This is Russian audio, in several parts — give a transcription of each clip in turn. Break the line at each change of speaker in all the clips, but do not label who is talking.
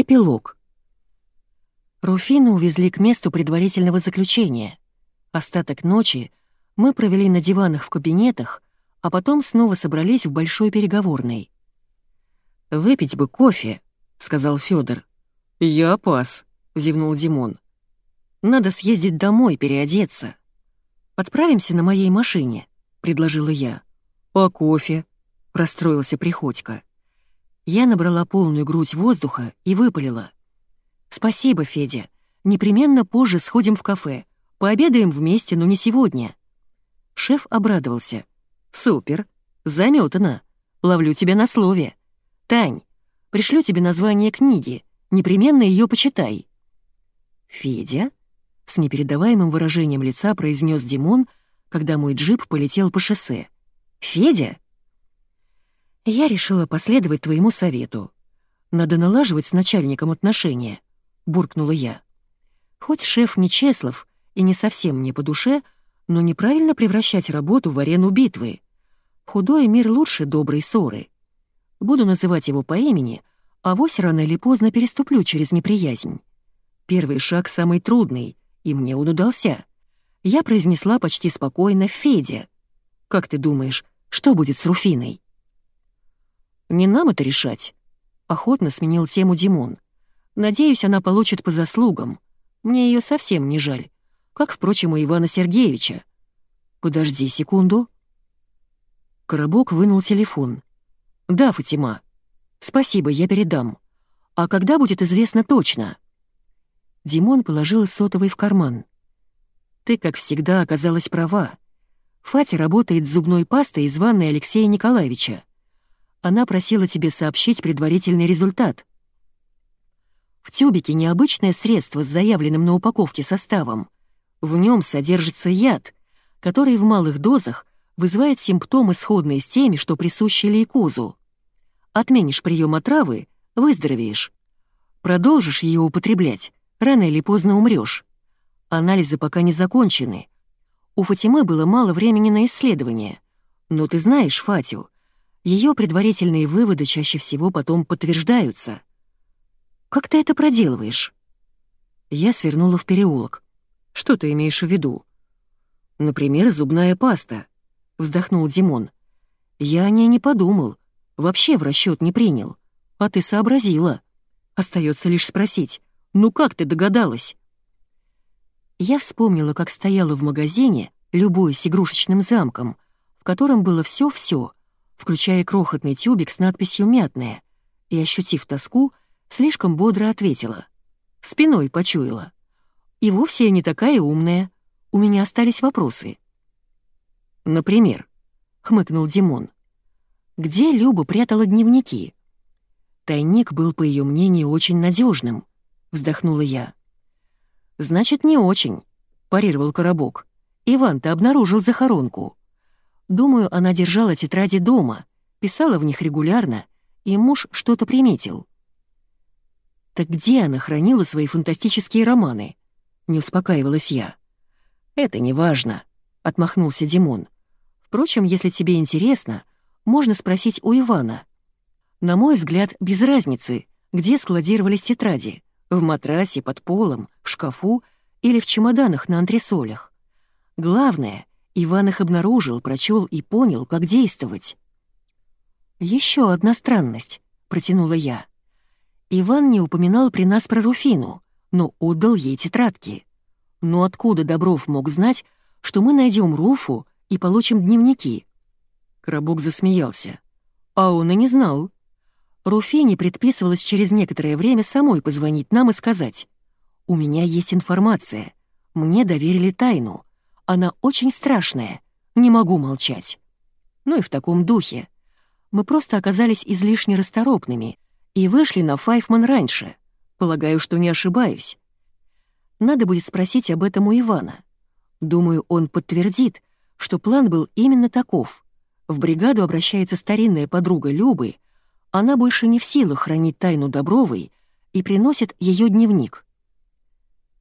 Эпилог. Руфину увезли к месту предварительного заключения. Остаток ночи мы провели на диванах в кабинетах, а потом снова собрались в большой переговорной. «Выпить бы кофе», — сказал Фёдор. «Я пас», — зевнул Димон. «Надо съездить домой, переодеться. Отправимся на моей машине», — предложила я. «А кофе?» — расстроился Приходько. Я набрала полную грудь воздуха и выпалила. «Спасибо, Федя. Непременно позже сходим в кафе. Пообедаем вместе, но не сегодня». Шеф обрадовался. «Супер. Заметано. Ловлю тебя на слове. Тань, пришлю тебе название книги. Непременно ее почитай». «Федя?» — с непередаваемым выражением лица произнес Димон, когда мой джип полетел по шоссе. «Федя?» Я решила последовать твоему совету. Надо налаживать с начальником отношения, буркнула я. Хоть шеф не Чеслов и не совсем мне по душе, но неправильно превращать работу в арену битвы. Худой мир лучше доброй ссоры. Буду называть его по имени, а вось рано или поздно переступлю через неприязнь. Первый шаг самый трудный, и мне он удался. Я произнесла почти спокойно «Федя». «Как ты думаешь, что будет с Руфиной?» «Не нам это решать», — охотно сменил тему Димон. «Надеюсь, она получит по заслугам. Мне ее совсем не жаль. Как, впрочем, и Ивана Сергеевича». «Подожди секунду». Коробок вынул телефон. «Да, Фатима. Спасибо, я передам. А когда будет известно точно?» Димон положил сотовый в карман. «Ты, как всегда, оказалась права. Фатя работает с зубной пастой из ванной Алексея Николаевича. Она просила тебе сообщить предварительный результат. В тюбике необычное средство с заявленным на упаковке составом. В нем содержится яд, который в малых дозах вызывает симптомы, сходные с теми, что присущи лейкозу. Отменишь прием отравы — выздоровеешь. Продолжишь ее употреблять, рано или поздно умрешь. Анализы пока не закончены. У Фатимы было мало времени на исследование. Но ты знаешь Фатю, ее предварительные выводы чаще всего потом подтверждаются. «Как ты это проделываешь?» Я свернула в переулок. «Что ты имеешь в виду?» «Например, зубная паста», — вздохнул Димон. «Я о ней не подумал, вообще в расчет не принял. А ты сообразила. Остается лишь спросить, ну как ты догадалась?» Я вспомнила, как стояла в магазине, любуясь игрушечным замком, в котором было все-все, включая крохотный тюбик с надписью «Мятная», и, ощутив тоску, слишком бодро ответила. Спиной почуяла. И вовсе я не такая умная. У меня остались вопросы. «Например», — хмыкнул Димон, — «где Люба прятала дневники?» Тайник был, по ее мнению, очень надежным, вздохнула я. «Значит, не очень», — парировал Коробок. «Иван, ты обнаружил захоронку». Думаю, она держала тетради дома, писала в них регулярно, и муж что-то приметил. «Так где она хранила свои фантастические романы?» — не успокаивалась я. «Это не важно», — отмахнулся Димон. «Впрочем, если тебе интересно, можно спросить у Ивана. На мой взгляд, без разницы, где складировались тетради — в матрасе, под полом, в шкафу или в чемоданах на антресолях. Главное, Иван их обнаружил, прочел и понял, как действовать. Еще одна странность», — протянула я. Иван не упоминал при нас про Руфину, но отдал ей тетрадки. Но откуда Добров мог знать, что мы найдем Руфу и получим дневники? Коробок засмеялся. А он и не знал. Руфине предписывалось через некоторое время самой позвонить нам и сказать. «У меня есть информация. Мне доверили тайну. Она очень страшная. Не могу молчать. Ну и в таком духе. Мы просто оказались излишне расторопными и вышли на Файфман раньше. Полагаю, что не ошибаюсь. Надо будет спросить об этом у Ивана. Думаю, он подтвердит, что план был именно таков. В бригаду обращается старинная подруга Любы, она больше не в силах хранить тайну Добровой и приносит ее дневник.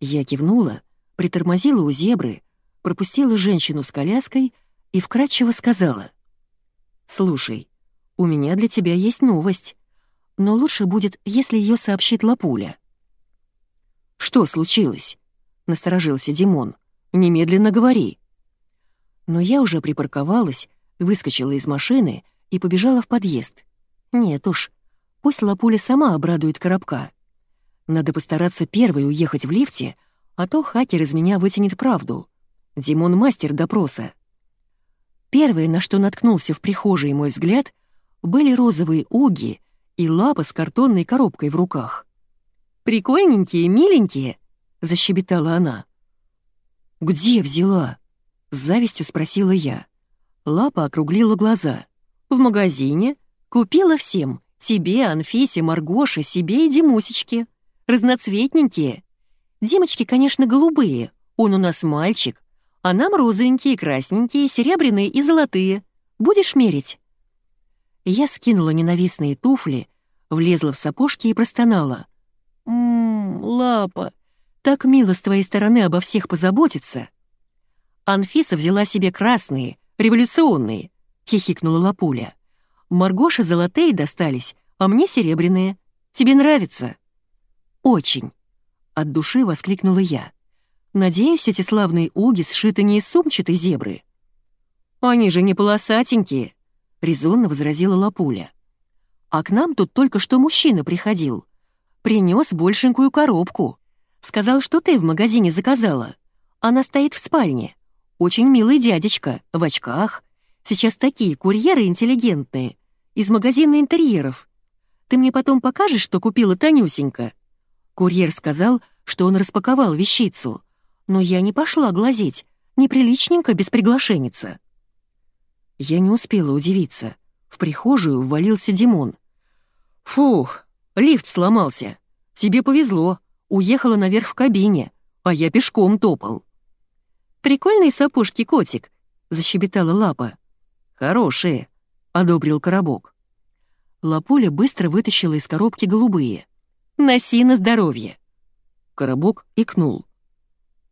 Я кивнула, притормозила у зебры, пропустила женщину с коляской и вкратчиво сказала. «Слушай, у меня для тебя есть новость. но лучше будет, если ее сообщит Лапуля. «Что случилось?» — насторожился Димон. «Немедленно говори». Но я уже припарковалась, выскочила из машины и побежала в подъезд. Нет уж, пусть Лапуля сама обрадует коробка. Надо постараться первой уехать в лифте, а то хакер из меня вытянет правду. Димон мастер допроса. Первое, на что наткнулся в прихожей мой взгляд, были розовые уги и лапа с картонной коробкой в руках. «Прикольненькие, миленькие», — защебетала она. «Где взяла?» — с завистью спросила я. Лапа округлила глаза. «В магазине. Купила всем. Тебе, Анфисе, Маргоше, себе и Димусечке. Разноцветненькие. Димочки, конечно, голубые. Он у нас мальчик. А нам розовенькие, красненькие, серебряные и золотые. Будешь мерить?» Я скинула ненавистные туфли, влезла в сапожки и простонала. «Ммм, лапа, так мило с твоей стороны обо всех позаботиться». Анфиса взяла себе красные, революционные, хихикнула Лапуля. Маргоше золотые достались, а мне серебряные. Тебе нравится?» «Очень!» — от души воскликнула я. «Надеюсь, эти славные уги сшиты не из сумчатой зебры». «Они же не полосатенькие», — резонно возразила Лапуля. «А к нам тут только что мужчина приходил. Принес большенькую коробку. Сказал, что ты в магазине заказала. Она стоит в спальне. Очень милый дядечка, в очках. Сейчас такие курьеры интеллигентные. Из магазина интерьеров. Ты мне потом покажешь, что купила Танюсенька?» Курьер сказал, что он распаковал вещицу. Но я не пошла глазеть. Неприличненько без приглашенница. Я не успела удивиться. В прихожую ввалился Димон. «Фух, лифт сломался. Тебе повезло. Уехала наверх в кабине, а я пешком топал». «Прикольные сапожки, котик», — защебетала Лапа. «Хорошие», — одобрил коробок. Лапуля быстро вытащила из коробки голубые. «Носи на здоровье». Коробок икнул.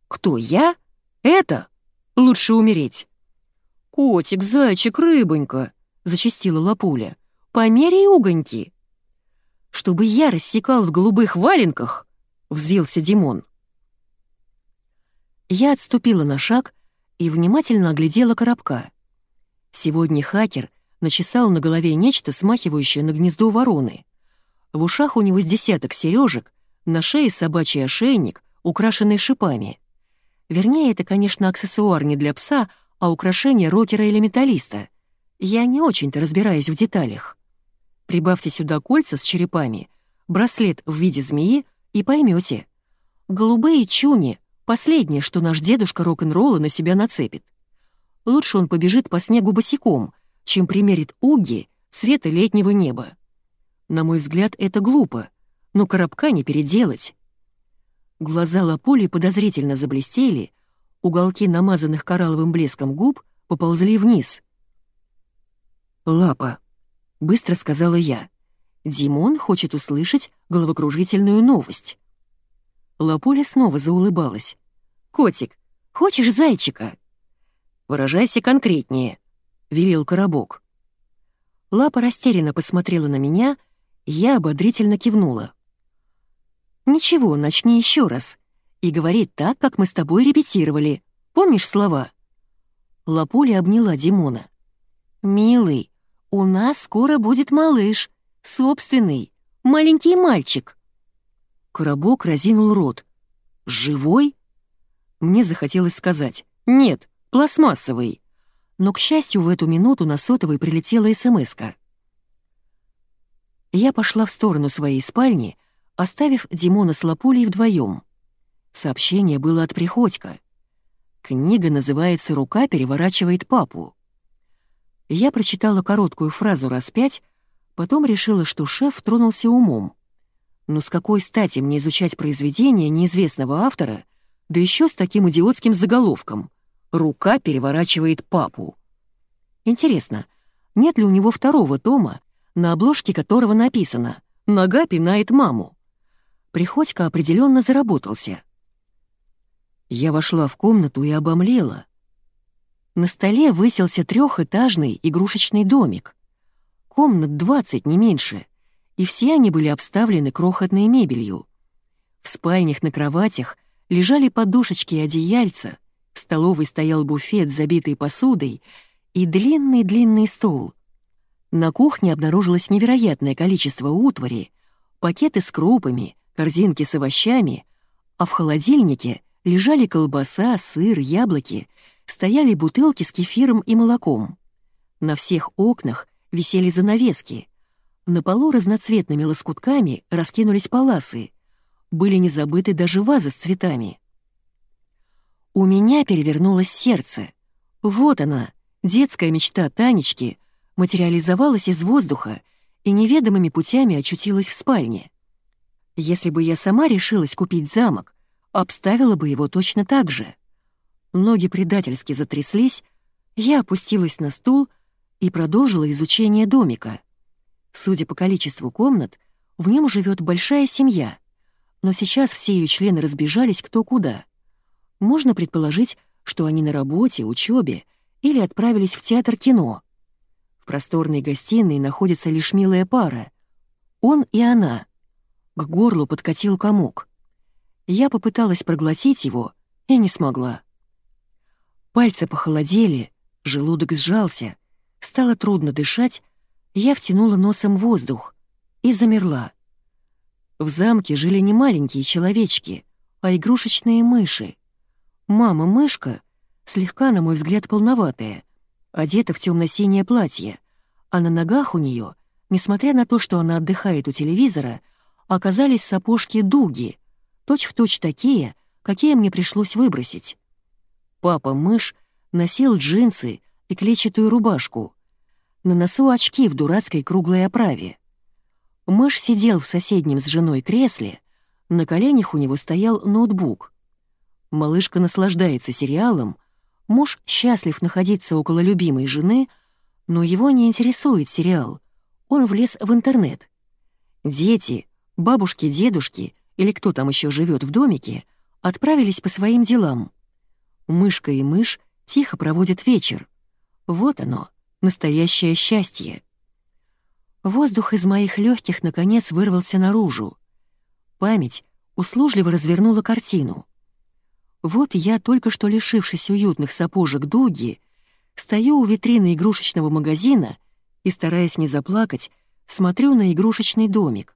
«Кто, я? Это? Лучше умереть». «Котик, зайчик, рыбонька!» — зачастила Лапуля. «Померяй угоньки!» «Чтобы я рассекал в голубых валенках!» — взвился Димон. Я отступила на шаг и внимательно оглядела коробка. Сегодня хакер начесал на голове нечто, смахивающее на гнездо вороны. В ушах у него с десяток сережек, на шее собачий ошейник, украшенный шипами. Вернее, это, конечно, аксессуар не для пса, а украшение рокера или металлиста. Я не очень-то разбираюсь в деталях. Прибавьте сюда кольца с черепами, браслет в виде змеи и поймете. Голубые чуни — последнее, что наш дедушка рок-н-ролла на себя нацепит. Лучше он побежит по снегу босиком, чем примерит уги цвета летнего неба. На мой взгляд, это глупо, но коробка не переделать. Глаза Лапули подозрительно заблестели, Уголки намазанных коралловым блеском губ поползли вниз. «Лапа», — быстро сказала я. «Димон хочет услышать головокружительную новость». Лапуля снова заулыбалась. «Котик, хочешь зайчика?» «Выражайся конкретнее», — велел коробок. Лапа растерянно посмотрела на меня, я ободрительно кивнула. «Ничего, начни еще раз и говорить так, как мы с тобой репетировали. Помнишь слова?» Лапуля обняла Димона. «Милый, у нас скоро будет малыш, собственный, маленький мальчик». Коробок разинул рот. «Живой?» Мне захотелось сказать «Нет, пластмассовый». Но, к счастью, в эту минуту на сотовый прилетела смс -ка. Я пошла в сторону своей спальни, оставив Димона с Лапулей вдвоем. Сообщение было от Приходько. Книга называется «Рука переворачивает папу». Я прочитала короткую фразу раз пять, потом решила, что шеф тронулся умом. Но с какой стати мне изучать произведение неизвестного автора, да еще с таким идиотским заголовком «Рука переворачивает папу». Интересно, нет ли у него второго тома, на обложке которого написано «Нога пинает маму»? Приходько определенно заработался. Я вошла в комнату и обомлела. На столе высился трехэтажный игрушечный домик. Комнат двадцать, не меньше. и все они были обставлены крохотной мебелью. В спальнях на кроватях лежали подушечки и одеяльца, в столовой стоял буфет, забитый посудой, и длинный-длинный стол. На кухне обнаружилось невероятное количество утвари, пакеты с крупами, корзинки с овощами, а в холодильнике лежали колбаса, сыр, яблоки, стояли бутылки с кефиром и молоком. На всех окнах висели занавески. На полу разноцветными лоскутками раскинулись паласы. Были не забыты даже вазы с цветами. У меня перевернулось сердце. Вот она, детская мечта Танечки, материализовалась из воздуха и неведомыми путями очутилась в спальне. Если бы я сама решилась купить замок, обставила бы его точно так же. Ноги предательски затряслись, я опустилась на стул и продолжила изучение домика. Судя по количеству комнат, в нем живет большая семья, но сейчас все ее члены разбежались кто куда — можно предположить, что они на работе, учебе или отправились в театр кино. В просторной гостиной находится лишь милая пара. Он и она. К горлу подкатил комок. Я попыталась проглотить его и не смогла. Пальцы похолодели, желудок сжался, стало трудно дышать, я втянула носом воздух и замерла. В замке жили не маленькие человечки, а игрушечные мыши. Мама-мышка, слегка, на мой взгляд, полноватая, одета в темно-синее платье, а на ногах у нее, несмотря на то, что она отдыхает у телевизора, оказались сапожки дуги, точь-в-точь точь такие, какие мне пришлось выбросить. Папа-мышь носил джинсы и клетчатую рубашку. На носу очки в дурацкой круглой оправе. Мышь сидел в соседнем с женой кресле, на коленях у него стоял ноутбук — Малышка наслаждается сериалом, муж счастлив находиться около любимой жены, но его не интересует сериал. Он влез в интернет. Дети, бабушки, дедушки или кто там еще живет в домике, отправились по своим делам. Мышка и мышь тихо проводят вечер. Вот оно, настоящее счастье. Воздух из моих легких наконец вырвался наружу. Память услужливо развернула картину. Вот я, только что лишившись уютных сапожек Дуги, стою у витрины игрушечного магазина и, стараясь не заплакать, смотрю на игрушечный домик.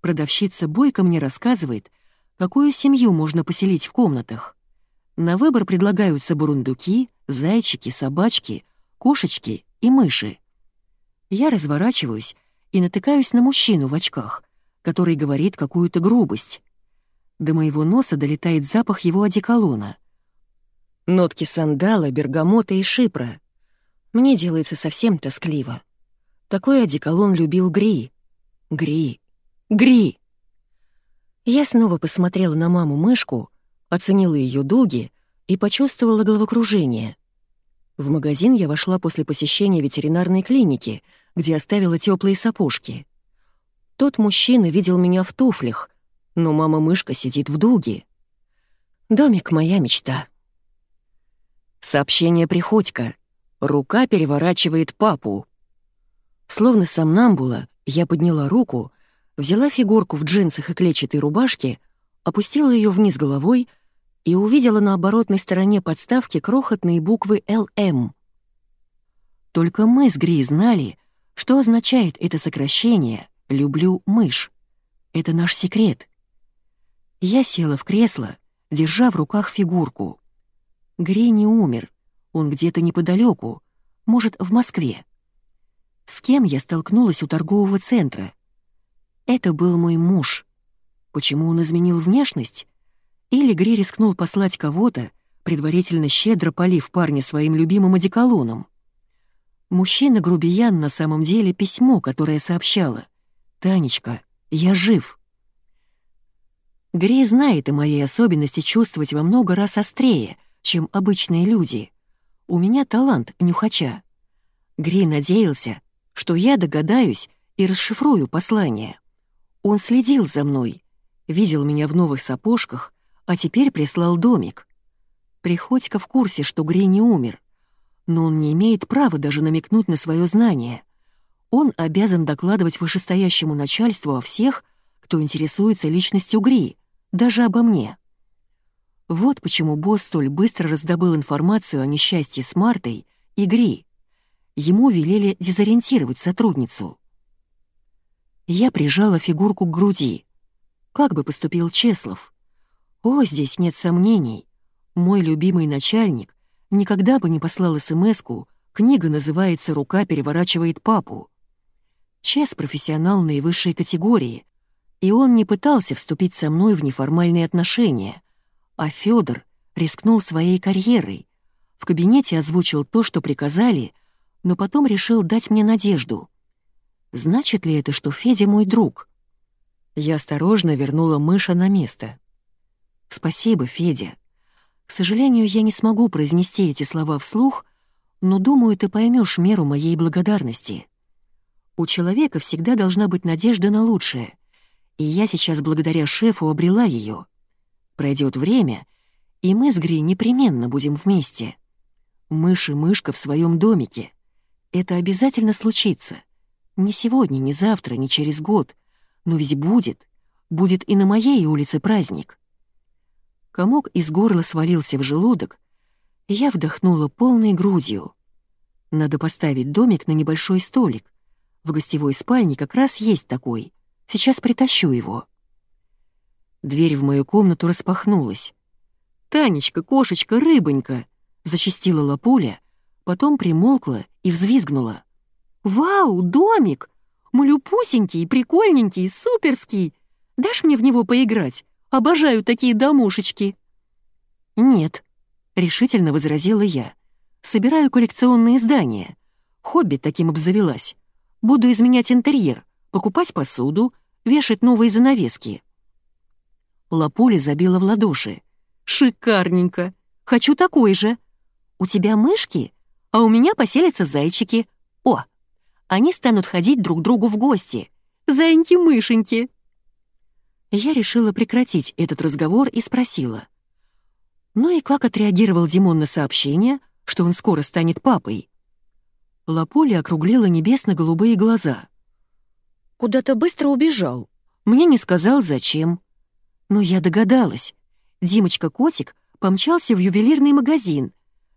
Продавщица Бойко мне рассказывает, какую семью можно поселить в комнатах. На выбор предлагаются бурундуки, зайчики, собачки, кошечки и мыши. Я разворачиваюсь и натыкаюсь на мужчину в очках, который говорит какую-то грубость. До моего носа долетает запах его одеколона. Нотки сандала, бергамота и шипра. Мне делается совсем тоскливо. Такой одеколон любил Гри. Гри. Гри! Я снова посмотрела на маму-мышку, оценила ее дуги и почувствовала головокружение. В магазин я вошла после посещения ветеринарной клиники, где оставила теплые сапожки. Тот мужчина видел меня в туфлях — но мама-мышка сидит в дуге. Домик — моя мечта. Сообщение Приходько. Рука переворачивает папу. Словно сомнамбула, я подняла руку, взяла фигурку в джинсах и клетчатой рубашке, опустила ее вниз головой и увидела на оборотной стороне подставки крохотные буквы «ЛМ». Только мы с Гри знали, что означает это сокращение «люблю мышь». Это наш секрет. Я села в кресло, держа в руках фигурку. Грей не умер, он где-то неподалеку, может, в Москве. С кем я столкнулась у торгового центра? Это был мой муж. Почему он изменил внешность? Или Грей рискнул послать кого-то, предварительно щедро полив парня своим любимым одеколоном? Мужчина-грубиян на самом деле письмо, которое сообщало. «Танечка, я жив». Грей знает о моей особенности чувствовать во много раз острее, чем обычные люди. У меня талант нюхача. Грей надеялся, что я догадаюсь и расшифрую послание. Он следил за мной, видел меня в новых сапожках, а теперь прислал домик. Приходько в курсе, что Грей не умер, но он не имеет права даже намекнуть на свое знание. Он обязан докладывать вышестоящему начальству о всех, кто интересуется личностью Гри, даже обо мне. Вот почему босс столь быстро раздобыл информацию о несчастье с Мартой и Гри. Ему велели дезориентировать сотрудницу. Я прижала фигурку к груди. Как бы поступил Чеслов? О, здесь нет сомнений. Мой любимый начальник никогда бы не послал СМС-ку, книга называется «Рука переворачивает папу». Чес — профессионал наивысшей категории, и он не пытался вступить со мной в неформальные отношения, а Федор рискнул своей карьерой. В кабинете озвучил то, что приказали, но потом решил дать мне надежду. Значит ли это, что Федя мой друг? Я осторожно вернула мыша на место. «Спасибо, Федя. К сожалению, я не смогу произнести эти слова вслух, но думаю, ты поймешь меру моей благодарности. У человека всегда должна быть надежда на лучшее, и я сейчас благодаря шефу обрела ее. Пройдет время, и мы с Гри непременно будем вместе. Мышь и мышка в своем домике. Это обязательно случится. Не сегодня, не завтра, не через год. Но ведь будет. Будет и на моей улице праздник. Комок из горла свалился в желудок, и я вдохнула полной грудью. Надо поставить домик на небольшой столик. В гостевой спальне как раз есть такой. Сейчас притащу его. Дверь в мою комнату распахнулась. «Танечка, кошечка, рыбонька!» — зачастила Лапуля, потом примолкла и взвизгнула. «Вау, домик! Малюпусенький, прикольненький, суперский! Дашь мне в него поиграть? Обожаю такие домушечки!» «Нет», — решительно возразила я. «Собираю коллекционные издания. Хобби таким обзавелась. Буду изменять интерьер, покупать посуду, вешать новые занавески». Лапуля забила в ладоши. «Шикарненько! Хочу такой же! У тебя мышки, а у меня поселятся зайчики. Они станут ходить друг к другу в гости. Зайеньки-мышеньки!» Я решила прекратить этот разговор и спросила. «Ну и как отреагировал Димон на сообщение, что он скоро станет папой?» Лапуля округлила небесно-голубые глаза. «Куда-то быстро убежал. Мне не сказал, зачем. Но я догадалась. Димочка-котик помчался в ювелирный магазин.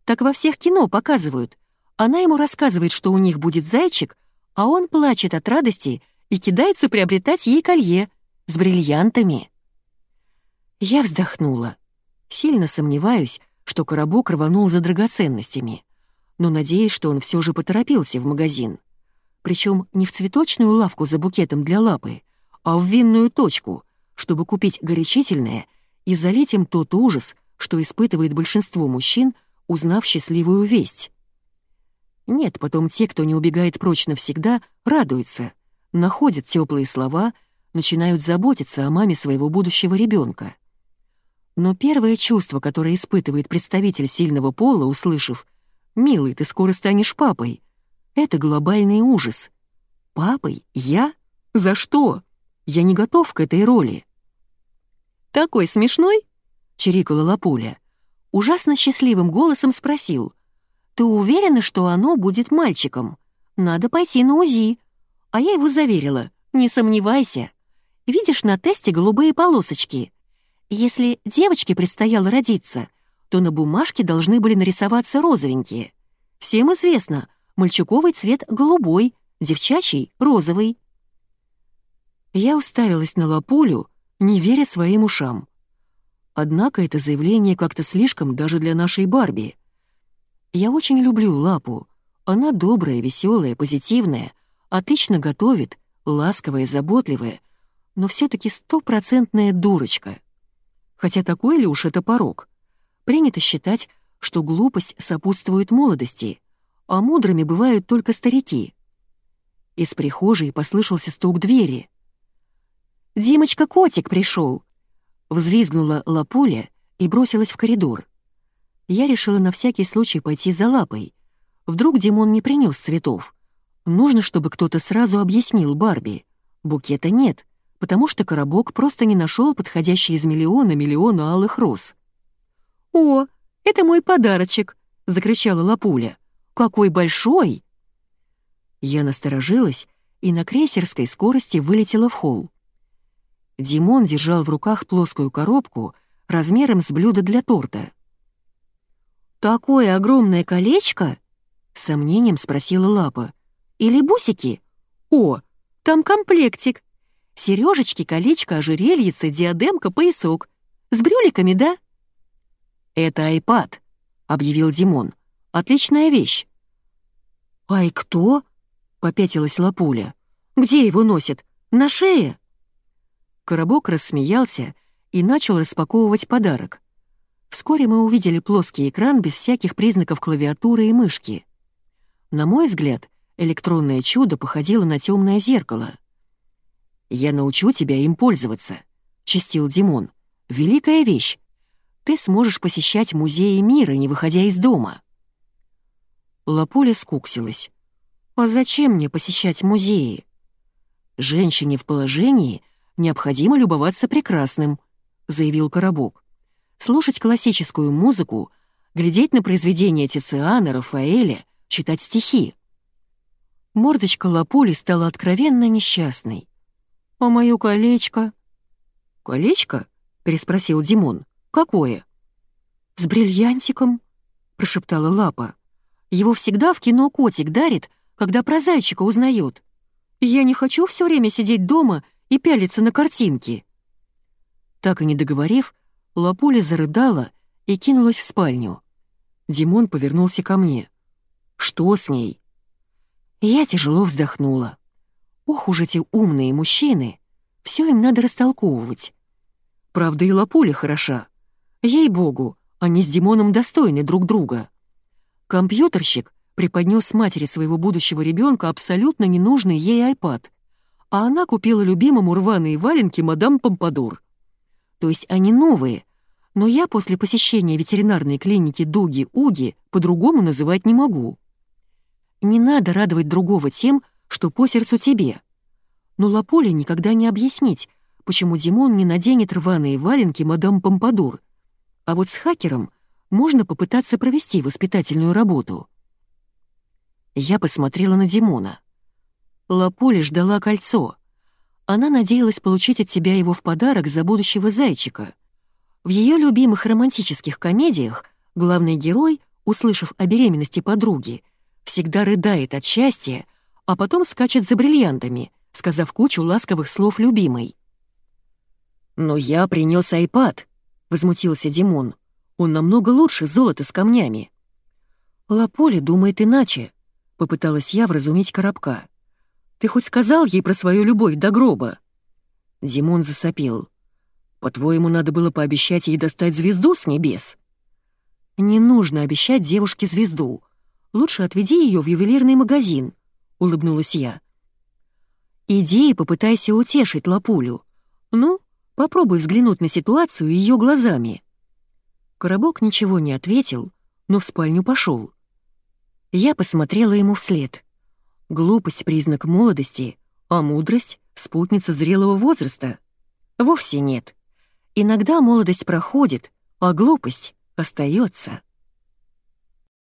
Так во всех кино показывают. Она ему рассказывает, что у них будет зайчик, а он плачет от радости и кидается приобретать ей колье с бриллиантами. Я вздохнула. Сильно сомневаюсь, что коробок рванул за драгоценностями, но надеюсь, что он все же поторопился в магазин. Причем не в цветочную лавку за букетом для лапы, а в винную точку — чтобы купить горячительное и залить им тот ужас, что испытывает большинство мужчин, узнав счастливую весть. Нет, потом те, кто не убегает прочь навсегда, радуются, находят теплые слова, начинают заботиться о маме своего будущего ребенка. Но первое чувство, которое испытывает представитель сильного пола, услышав «Милый, ты скоро станешь папой», это глобальный ужас. «Папой? Я? За что? Я не готов к этой роли». «Такой смешной?» — чирикала Лапуля. Ужасно счастливым голосом спросил. «Ты уверена, что оно будет мальчиком? Надо пойти на УЗИ». А я его заверила. «Не сомневайся. Видишь на тесте голубые полосочки. Если девочке предстояло родиться, то на бумажке должны были нарисоваться розовенькие. Всем известно, мальчуковый цвет голубой, девчачий — розовый». Я уставилась на Лапулю, не веря своим ушам. Однако это заявление как-то слишком даже для нашей Барби. Я очень люблю Лапу. Она добрая, веселая, позитивная, отлично готовит, ласковая, заботливая, но все таки стопроцентная дурочка. Хотя такой ли уж это порог? Принято считать, что глупость сопутствует молодости, а мудрыми бывают только старики. Из прихожей послышался стук двери. «Димочка-котик пришел!» Взвизгнула Лапуля и бросилась в коридор. Я решила на всякий случай пойти за лапой. Вдруг Димон не принес цветов. Нужно, чтобы кто-то сразу объяснил Барби. Букета нет, потому что коробок просто не нашел подходящий из миллиона миллиона алых роз. «О, это мой подарочек!» — закричала Лапуля. «Какой большой!» Я насторожилась и на крейсерской скорости вылетела в холл. Димон держал в руках плоскую коробку размером с блюдо для торта. «Такое огромное колечко?» — сомнением спросила Лапа. «Или бусики? О, там комплектик. Сережечки, колечко, ожерельице, диадемка, поясок. С брюликами, да?» «Это айпад», — объявил Димон. «Отличная вещь». «Ай, кто?» — попятилась Лапуля. «Где его носит? На шее?» Коробок рассмеялся и начал распаковывать подарок. Вскоре мы увидели плоский экран без всяких признаков клавиатуры и мышки. На мой взгляд, электронное чудо походило на темное зеркало. «Я научу тебя им пользоваться», — чистил Димон. «Великая вещь. Ты сможешь посещать музеи мира, не выходя из дома». Лапуля скуксилась. «А зачем мне посещать музеи?» «Женщине в положении необходимо любоваться прекрасным», — заявил Коробок. «Слушать классическую музыку, глядеть на произведения Тициана, Рафаэля, читать стихи». Мордочка Лапули стала откровенно несчастной. «А моё колечко?» «Колечко?» — переспросил Димон. «Какое?» «С бриллиантиком», — прошептала Лапа. «Его всегда в кино котик дарит, когда про зайчика узнает. Я не хочу все время сидеть дома и пялиться на картинки». Так и не договорив, Лапуля зарыдала и кинулась в спальню. Димон повернулся ко мне. «Что с ней?» Я тяжело вздохнула. Ох уж эти умные мужчины, все им надо растолковывать. Правда, и Лапуля хороша. Ей-богу, они с Димоном достойны друг друга. Компьютерщик преподнес матери своего будущего ребенка абсолютно ненужный ей iPad, а она купила любимому рваные валенки мадам Помпадур. То есть они новые, но я после посещения ветеринарной клиники Дуги-Уги по-другому называть не могу. Не надо радовать другого тем, что по сердцу тебе. Но Лаполе никогда не объяснить, почему Димон не наденет рваные валенки мадам Помпадур. А вот с хакером можно попытаться провести воспитательную работу. Я посмотрела на Димона. Лаполе ждала кольцо. Она надеялась получить от тебя его в подарок за будущего зайчика. В ее любимых романтических комедиях главный герой, услышав о беременности подруги, всегда рыдает от счастья, а потом скачет за бриллиантами, сказав кучу ласковых слов любимой. «Но я принес айпад», — возмутился Димон. «Он намного лучше золота с камнями». «Лаполе думает иначе», — попыталась я вразумить коробка. «Ты хоть сказал ей про свою любовь до гроба?» Димон засопел. «По-твоему, надо было пообещать ей достать звезду с небес?» «Не нужно обещать девушке звезду. Лучше отведи ее в ювелирный магазин улыбнулась я. «Иди и попытайся утешить Лапулю. Ну, попробуй взглянуть на ситуацию ее глазами». Коробок ничего не ответил, но в спальню пошел. Я посмотрела ему вслед. Глупость — признак молодости, а мудрость — спутница зрелого возраста. Вовсе нет. Иногда молодость проходит, а глупость остается.